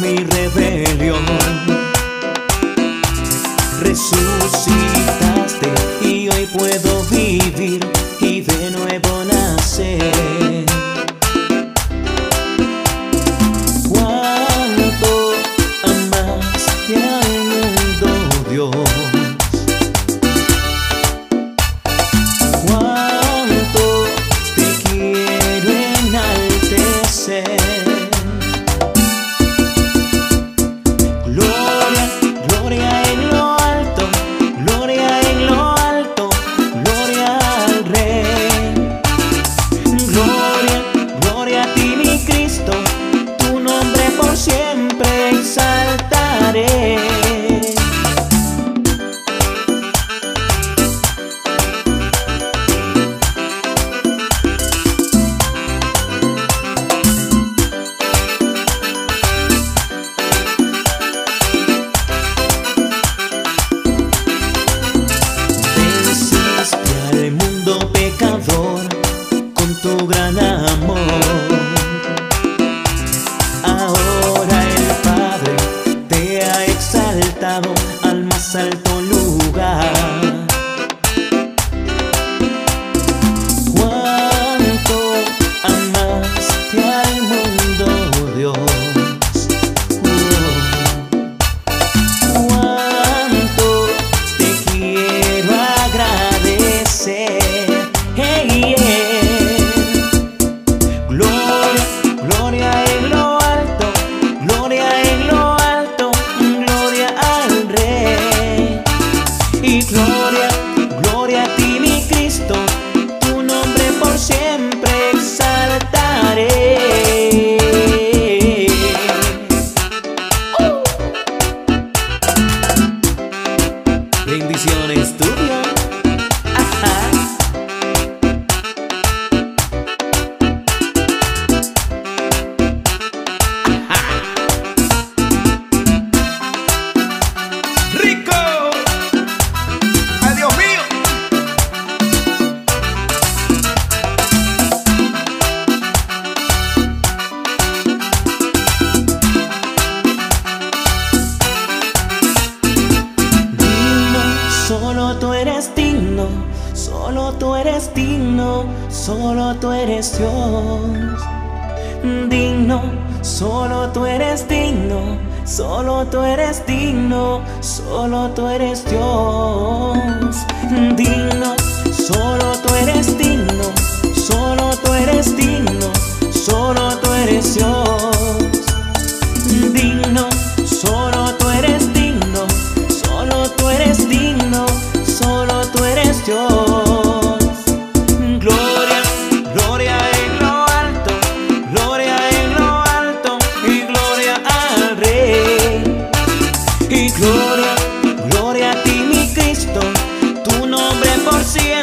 mi rebelión. Resucitaste y hoy puedo vivir y de nuevo nacer. Gran amor. Ahora el Padre te ha exaltado al más alto lugar. Solo tú eres digno, solo tú eres digno, solo tú eres Dios. Digno, solo tú eres digno, solo tú eres digno, solo tú eres Dios. Digno, solo tú eres digno, solo tú eres digno, solo tú eres Dios. Digno, solo y gloria, gloria a ti mi Cristo, tu nombre por siempre.